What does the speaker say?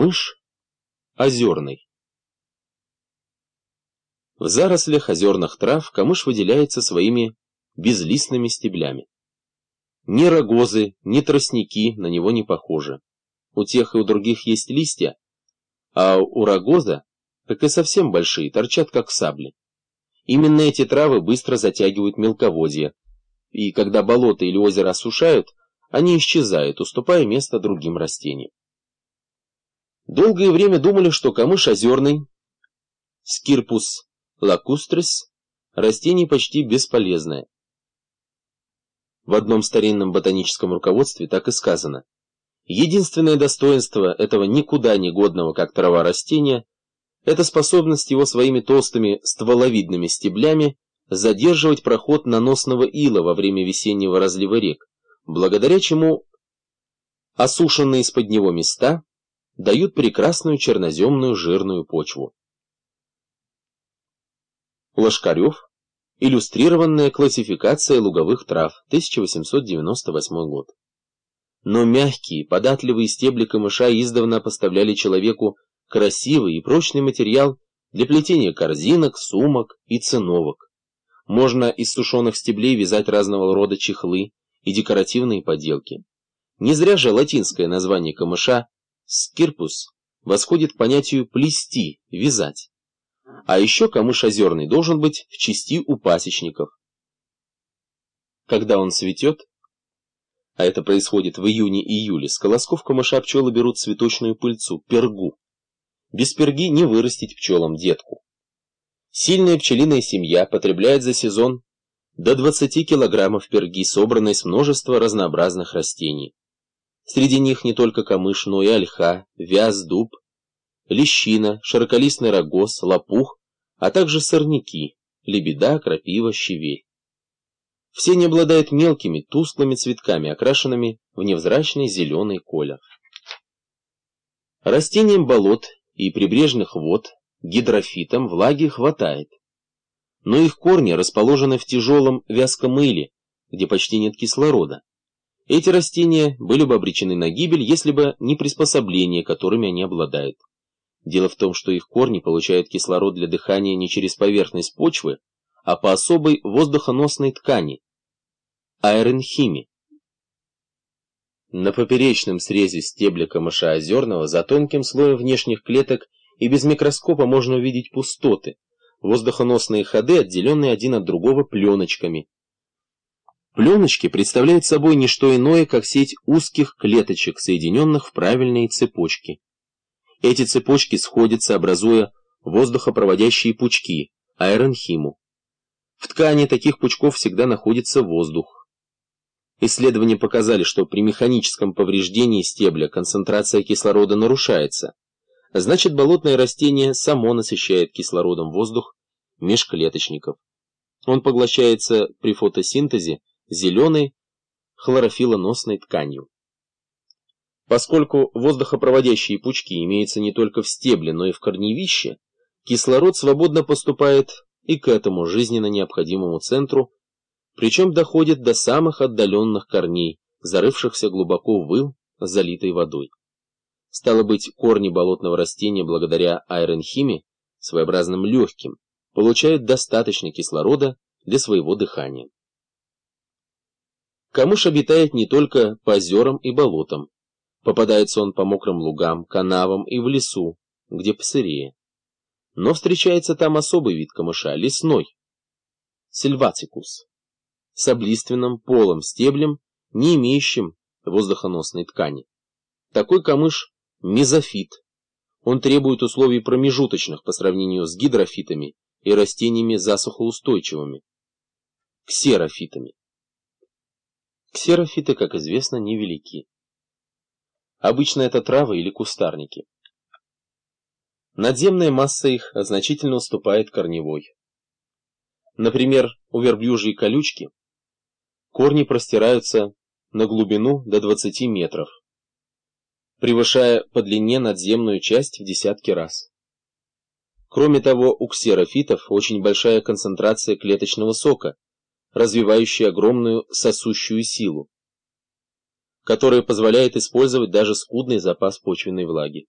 Камыш озерный. В зарослях озерных трав камыш выделяется своими безлистными стеблями. Ни рогозы, ни тростники на него не похожи. У тех и у других есть листья, а у рогоза, как и совсем большие, торчат как сабли. Именно эти травы быстро затягивают мелководье, и когда болото или озеро осушают, они исчезают, уступая место другим растениям. Долгое время думали, что камыш озерный, скирпус лакустрис, растение почти бесполезное. В одном старинном ботаническом руководстве так и сказано. Единственное достоинство этого никуда не годного, как трава растения, это способность его своими толстыми стволовидными стеблями задерживать проход наносного ила во время весеннего разлива рек, благодаря чему осушенные из-под него места дают прекрасную черноземную жирную почву. Лошкарев. Иллюстрированная классификация луговых трав. 1898 год. Но мягкие, податливые стебли камыша издавна поставляли человеку красивый и прочный материал для плетения корзинок, сумок и циновок. Можно из сушеных стеблей вязать разного рода чехлы и декоративные поделки. Не зря же латинское название камыша Скирпус восходит к понятию «плести», «вязать». А еще камыш озерный должен быть в части у пасечников. Когда он цветет, а это происходит в июне-июле, с колосков камыша пчелы берут цветочную пыльцу, пергу. Без перги не вырастить пчелам детку. Сильная пчелиная семья потребляет за сезон до 20 килограммов перги, собранной с множества разнообразных растений. Среди них не только камыш, но и ольха, вяз, дуб, лещина, широколистный рогоз, лопух, а также сорняки, лебеда, крапива, щавель. Все они обладают мелкими, тусклыми цветками, окрашенными в невзрачный зеленый колер. Растениям болот и прибрежных вод, гидрофитам влаги хватает. Но их корни расположены в тяжелом вязком иле, где почти нет кислорода. Эти растения были бы обречены на гибель, если бы не приспособления, которыми они обладают. Дело в том, что их корни получают кислород для дыхания не через поверхность почвы, а по особой воздухоносной ткани – аэренхиме. На поперечном срезе стебля камыша озерного за тонким слоем внешних клеток и без микроскопа можно увидеть пустоты, воздухоносные ходы, отделенные один от другого пленочками, Пленочки представляют собой не что иное, как сеть узких клеточек, соединенных в правильные цепочки. Эти цепочки сходятся, образуя воздухопроводящие пучки, аэронхиму. В ткани таких пучков всегда находится воздух. Исследования показали, что при механическом повреждении стебля концентрация кислорода нарушается. Значит, болотное растение само насыщает кислородом воздух межклеточников. Он поглощается при фотосинтезе зеленой хлорофилоносной тканью. Поскольку воздухопроводящие пучки имеются не только в стебле, но и в корневище, кислород свободно поступает и к этому жизненно необходимому центру, причем доходит до самых отдаленных корней, зарывшихся глубоко в ил, залитой водой. Стало быть, корни болотного растения благодаря аэронхиме, своеобразным легким, получают достаточно кислорода для своего дыхания. Камыш обитает не только по озерам и болотам. Попадается он по мокрым лугам, канавам и в лесу, где посырее. Но встречается там особый вид камыша, лесной, сильвацикус, с облиственным полым стеблем, не имеющим воздухоносной ткани. Такой камыш – мезофит. Он требует условий промежуточных по сравнению с гидрофитами и растениями засухоустойчивыми, ксерофитами. Ксерофиты, как известно, невелики. Обычно это травы или кустарники. Надземная масса их значительно уступает корневой. Например, у верблюжьей колючки корни простираются на глубину до 20 метров, превышая по длине надземную часть в десятки раз. Кроме того, у ксерофитов очень большая концентрация клеточного сока, развивающий огромную сосущую силу, которая позволяет использовать даже скудный запас почвенной влаги.